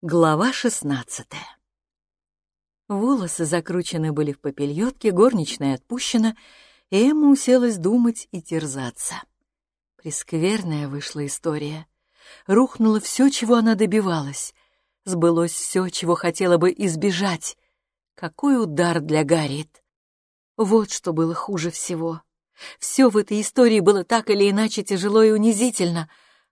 Глава шестнадцатая. Волосы закручены были в попельотке, горничная отпущена, и Эмма уселась думать и терзаться. Прескверная вышла история. Рухнуло все, чего она добивалась. Сбылось все, чего хотела бы избежать. Какой удар для Гарриет! Вот что было хуже всего. Все в этой истории было так или иначе тяжело и унизительно,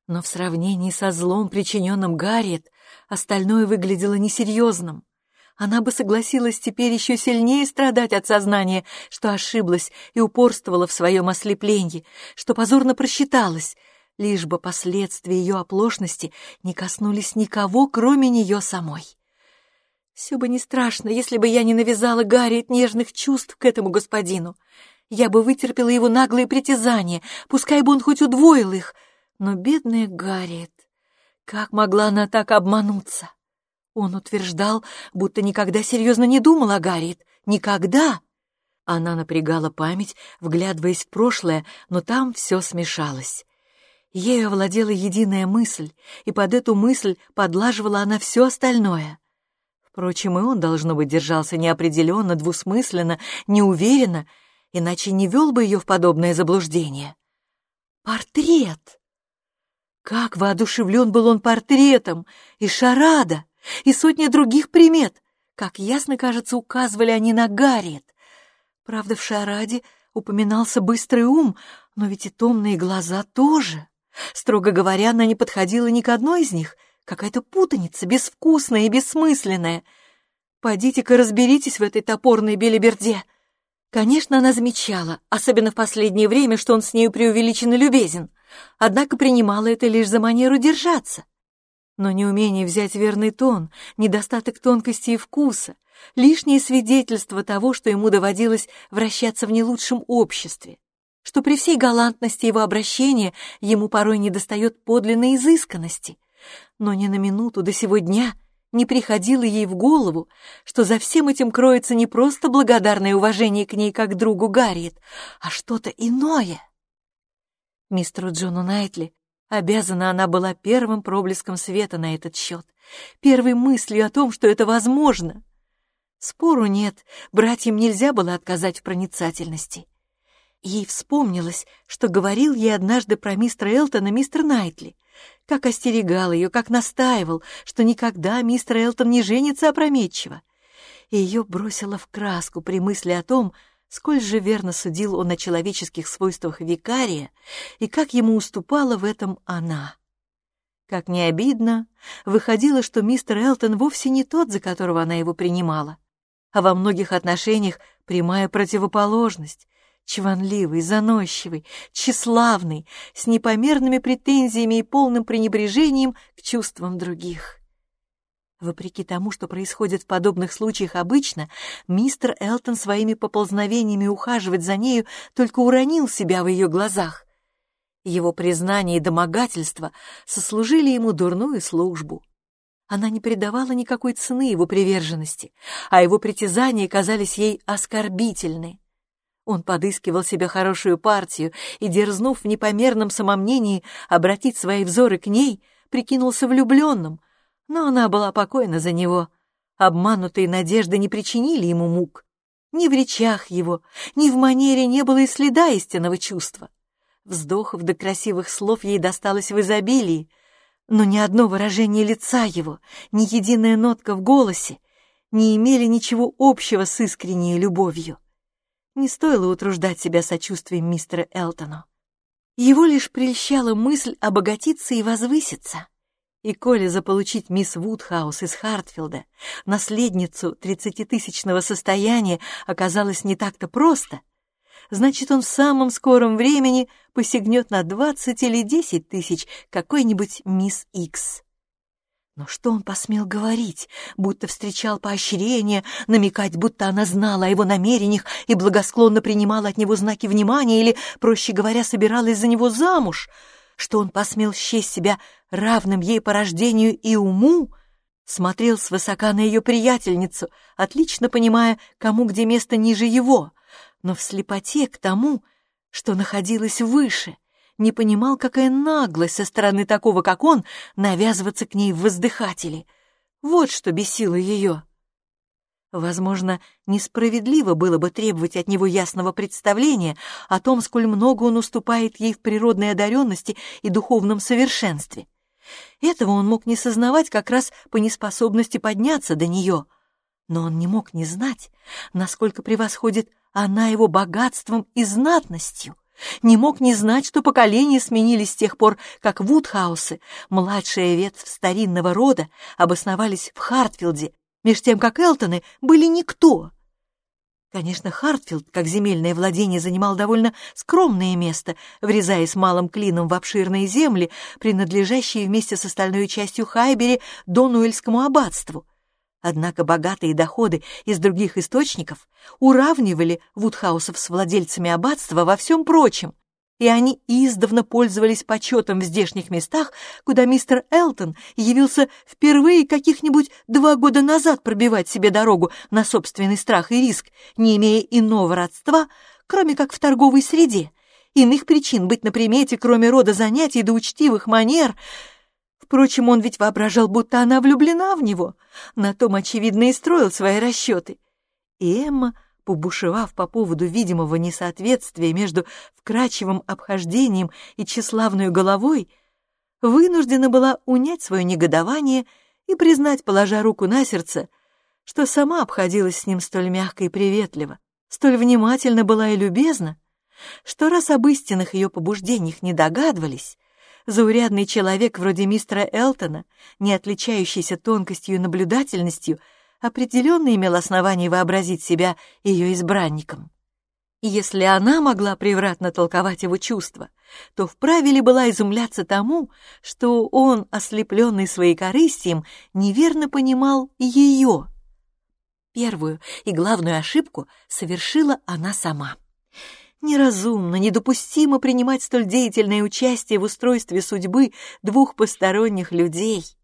но в сравнении со злом, причиненным Гарриет, остальное выглядело несерьезным. Она бы согласилась теперь еще сильнее страдать от сознания, что ошиблась и упорствовала в своем ослеплении, что позорно просчиталась, лишь бы последствия ее оплошности не коснулись никого, кроме нее самой. Все бы не страшно, если бы я не навязала Гарри от нежных чувств к этому господину. Я бы вытерпела его наглые притязания, пускай бы он хоть удвоил их. Но бедная Гарриет, как могла она так обмануться? Он утверждал, будто никогда серьезно не думал о Гарриет. Никогда! Она напрягала память, вглядываясь в прошлое, но там все смешалось. Ею овладела единая мысль, и под эту мысль подлаживала она все остальное. Впрочем, и он, должно быть, держался неопределенно, двусмысленно, неуверенно, иначе не вел бы ее в подобное заблуждение. Портрет! Как воодушевлен был он портретом, и шарада, и сотня других примет, как ясно, кажется, указывали они на Гарриет. Правда, в шараде упоминался быстрый ум, но ведь и томные глаза тоже. Строго говоря, она не подходила ни к одной из них, какая-то путаница, безвкусная и бессмысленная. Пойдите-ка разберитесь в этой топорной белиберде. Конечно, она замечала, особенно в последнее время, что он с нею преувеличенно любезен однако принимала это лишь за манеру держаться. Но неумение взять верный тон, недостаток тонкости и вкуса, лишнее свидетельство того, что ему доводилось вращаться в не лучшем обществе, что при всей галантности его обращения ему порой недостает подлинной изысканности. Но ни на минуту до сего дня не приходило ей в голову, что за всем этим кроется не просто благодарное уважение к ней как другу Гарриет, а что-то иное. Мистеру Джону Найтли обязана она была первым проблеском света на этот счет, первой мыслью о том, что это возможно. Спору нет, братьям нельзя было отказать в проницательности. Ей вспомнилось, что говорил ей однажды про мистера Элтона мистер Найтли, как остерегал ее, как настаивал, что никогда мистер Элтон не женится опрометчиво. И ее бросило в краску при мысли о том, сколь же верно судил он о человеческих свойствах викария и как ему уступала в этом она. Как не обидно, выходило, что мистер Элтон вовсе не тот, за которого она его принимала, а во многих отношениях прямая противоположность, чванливый, заносчивый, тщеславный, с непомерными претензиями и полным пренебрежением к чувствам других. Вопреки тому, что происходит в подобных случаях обычно, мистер Элтон своими поползновениями ухаживать за нею только уронил себя в ее глазах. Его признание и домогательство сослужили ему дурную службу. Она не придавала никакой цены его приверженности, а его притязания казались ей оскорбительны. Он подыскивал себе хорошую партию и, дерзнув в непомерном самомнении обратить свои взоры к ней, прикинулся влюбленным, но она была покойна за него. Обманутые надежды не причинили ему мук. Ни в речах его, ни в манере не было и следа истинного чувства. Вздохов до красивых слов ей досталось в изобилии, но ни одно выражение лица его, ни единая нотка в голосе не имели ничего общего с искренней любовью. Не стоило утруждать себя сочувствием мистера Элтону. Его лишь прельщала мысль обогатиться и возвыситься. И коли заполучить мисс Вудхаус из Хартфилда, наследницу тридцатитысячного состояния, оказалось не так-то просто, значит, он в самом скором времени посягнет на двадцать или десять тысяч какой-нибудь мисс Икс. Но что он посмел говорить, будто встречал поощрение, намекать, будто она знала о его намерениях и благосклонно принимала от него знаки внимания или, проще говоря, собиралась за него замуж — что он посмел счесть себя равным ей по рождению и уму, смотрел свысока на ее приятельницу, отлично понимая, кому где место ниже его, но в слепоте к тому, что находилось выше, не понимал, какая наглость со стороны такого, как он, навязываться к ней в воздыхатели. Вот что бесило ее. Возможно, несправедливо было бы требовать от него ясного представления о том, сколь много он уступает ей в природной одаренности и духовном совершенстве. Этого он мог не сознавать как раз по неспособности подняться до нее, но он не мог не знать, насколько превосходит она его богатством и знатностью, не мог не знать, что поколения сменились с тех пор, как Вудхаусы, младшая ветвь старинного рода, обосновались в Хартфилде, меж тем как Элтоны были никто. Конечно, Хартфилд, как земельное владение, занимал довольно скромное место, врезаясь малым клином в обширные земли, принадлежащие вместе с остальной частью Хайбери Донуэльскому аббатству. Однако богатые доходы из других источников уравнивали Вудхаусов с владельцами аббатства во всем прочем, и они издавна пользовались почетом в здешних местах, куда мистер Элтон явился впервые каких-нибудь два года назад пробивать себе дорогу на собственный страх и риск, не имея иного родства, кроме как в торговой среде. Иных причин быть на примете, кроме рода занятий до учтивых манер. Впрочем, он ведь воображал, будто она влюблена в него. На том, очевидно, и строил свои расчеты. И Эмма побушевав по поводу видимого несоответствия между вкрачивым обхождением и тщеславной головой, вынуждена была унять свое негодование и признать, положа руку на сердце, что сама обходилась с ним столь мягко и приветливо, столь внимательно была и любезна, что раз об истинных ее побуждениях не догадывались, заурядный человек вроде мистера Элтона, не отличающийся тонкостью и наблюдательностью, определенно имел основание вообразить себя ее избранником. Если она могла превратно толковать его чувства, то вправе ли была изумляться тому, что он, ослепленный своей корыстием, неверно понимал ее. Первую и главную ошибку совершила она сама. Неразумно, недопустимо принимать столь деятельное участие в устройстве судьбы двух посторонних людей —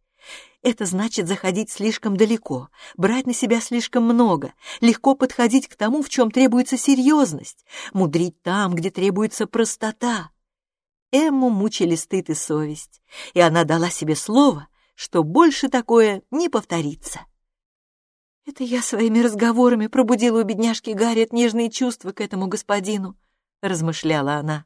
это значит заходить слишком далеко, брать на себя слишком много, легко подходить к тому, в чем требуется серьезность, мудрить там, где требуется простота. Эмму мучили стыд и совесть, и она дала себе слово, что больше такое не повторится. «Это я своими разговорами пробудила у бедняжки Гарриет нежные чувства к этому господину», — размышляла она.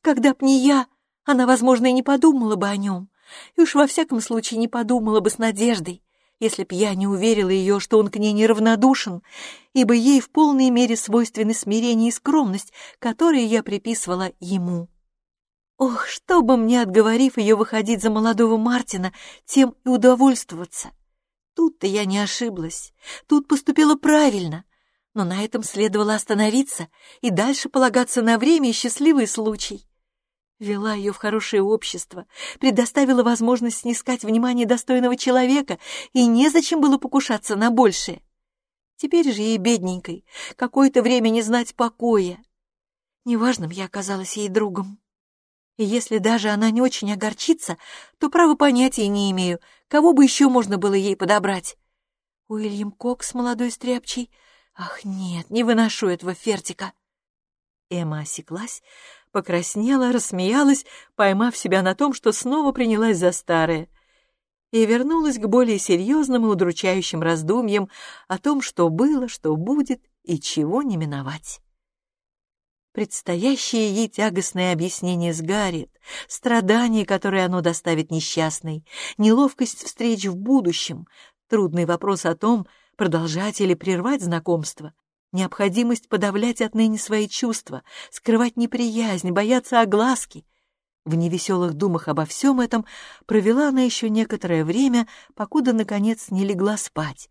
«Когда б не я, она, возможно, и не подумала бы о нем и уж во всяком случае не подумала бы с надеждой, если б я не уверила ее, что он к ней неравнодушен, ибо ей в полной мере свойственны смирение и скромность, которые я приписывала ему. Ох, чтобы мне, отговорив ее выходить за молодого Мартина, тем и удовольствоваться. Тут-то я не ошиблась, тут поступила правильно, но на этом следовало остановиться и дальше полагаться на время и счастливый случай. Вела ее в хорошее общество, предоставила возможность снискать внимание достойного человека, и незачем было покушаться на большее. Теперь же ей, бедненькой, какое-то время не знать покоя. Неважным я оказалась ей другом. И если даже она не очень огорчится, то право понятия не имею, кого бы еще можно было ей подобрать. Уильям Кокс, молодой стряпчий? Ах, нет, не выношу этого фертика. Эмма осеклась, покраснела, рассмеялась, поймав себя на том, что снова принялась за старое, и вернулась к более серьезным и удручающим раздумьям о том, что было, что будет и чего не миновать. Предстоящее ей тягостное объяснение с Гарриет, страдания, которые оно доставит несчастной, неловкость встреч в будущем, трудный вопрос о том, продолжать или прервать знакомство, необходимость подавлять отныне свои чувства, скрывать неприязнь, бояться огласки. В невеселых думах обо всем этом провела она еще некоторое время, покуда, наконец, не легла спать.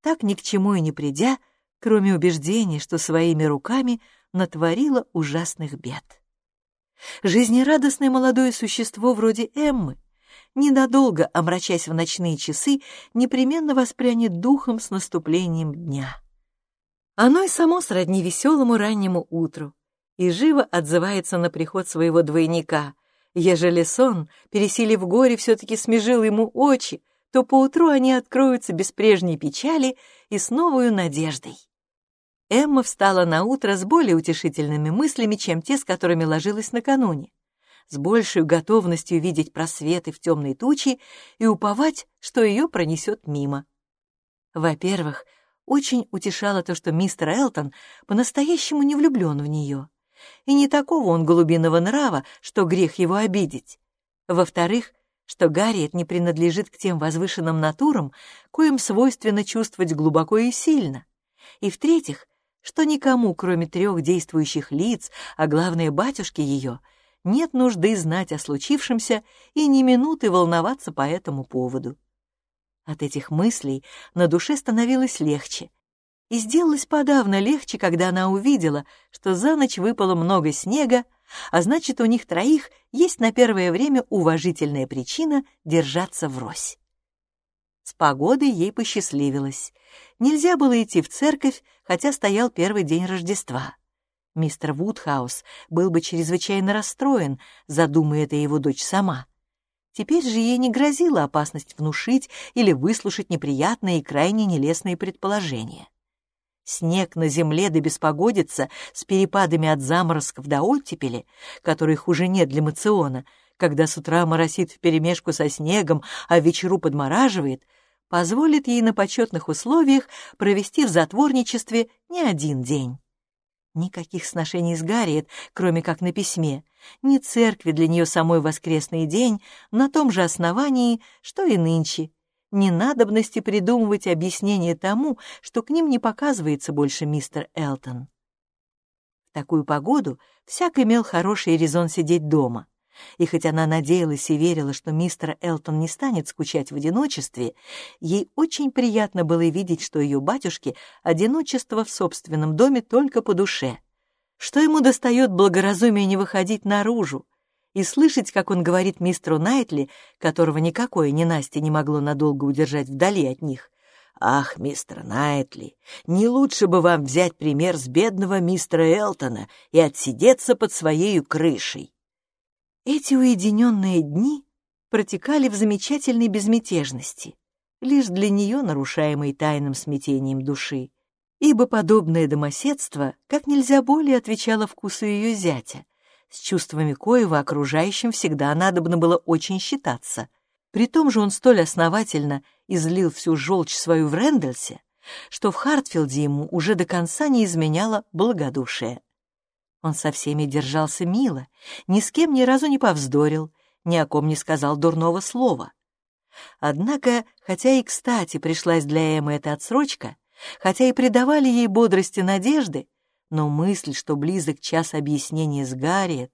Так ни к чему и не придя, кроме убеждений, что своими руками натворила ужасных бед. Жизнерадостное молодое существо вроде Эммы, ненадолго омрачаясь в ночные часы, непременно воспрянет духом с наступлением дня. Оно и само сродни веселому раннему утру и живо отзывается на приход своего двойника. Ежели сон, пересилив горе, все-таки смежил ему очи, то поутру они откроются без прежней печали и с новой надеждой. Эмма встала на утро с более утешительными мыслями, чем те, с которыми ложилась накануне. с большей готовностью видеть просветы в темной тучи и уповать, что ее пронесет мимо. Во-первых, очень утешало то, что мистер Элтон по-настоящему не влюблен в нее. И не такого он голубиного нрава, что грех его обидеть. Во-вторых, что Гарриет не принадлежит к тем возвышенным натурам, коим свойственно чувствовать глубоко и сильно. И в-третьих, что никому, кроме трех действующих лиц, а главное батюшки ее, нет нужды знать о случившемся и ни минуты волноваться по этому поводу. От этих мыслей на душе становилось легче. И сделалось подавно легче, когда она увидела, что за ночь выпало много снега, а значит, у них троих есть на первое время уважительная причина держаться врозь. С погодой ей посчастливилось. Нельзя было идти в церковь, хотя стоял первый день Рождества. Мистер Вудхаус был бы чрезвычайно расстроен, задумая это его дочь сама. Теперь же ей не грозила опасность внушить или выслушать неприятные и крайне нелестные предположения. Снег на земле да беспогодится с перепадами от заморозков до оттепели, которых уже нет для мациона, когда с утра моросит вперемешку со снегом, а вечеру подмораживает, позволит ей на почетных условиях провести в затворничестве не один день. Никаких сношений с Гарриет, кроме как на письме, ни церкви для нее самой воскресный день на том же основании, что и нынче, ни надобности придумывать объяснение тому, что к ним не показывается больше мистер Элтон. В такую погоду всяк имел хороший резон сидеть дома. И хоть она надеялась и верила, что мистер Элтон не станет скучать в одиночестве, ей очень приятно было видеть, что ее батюшке одиночество в собственном доме только по душе, что ему достает благоразумие не выходить наружу, и слышать, как он говорит мистеру Найтли, которого никакое ненастье не могло надолго удержать вдали от них. «Ах, мистер Найтли, не лучше бы вам взять пример с бедного мистера Элтона и отсидеться под своей крышей». Эти уединенные дни протекали в замечательной безмятежности, лишь для нее нарушаемой тайным смятением души, ибо подобное домоседство как нельзя более отвечало вкусу ее зятя, с чувствами коего окружающим всегда надобно было очень считаться. При том же он столь основательно излил всю желчь свою в Рэндальсе, что в Хартфилде ему уже до конца не изменяло благодушие. Он со всеми держался мило, ни с кем ни разу не повздорил, ни о ком не сказал дурного слова. Однако, хотя и кстати пришлась для Эммы эта отсрочка, хотя и придавали ей бодрости надежды, но мысль, что близок час объяснения с Гарриет,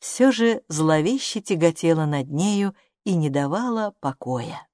все же зловеще тяготела над нею и не давала покоя.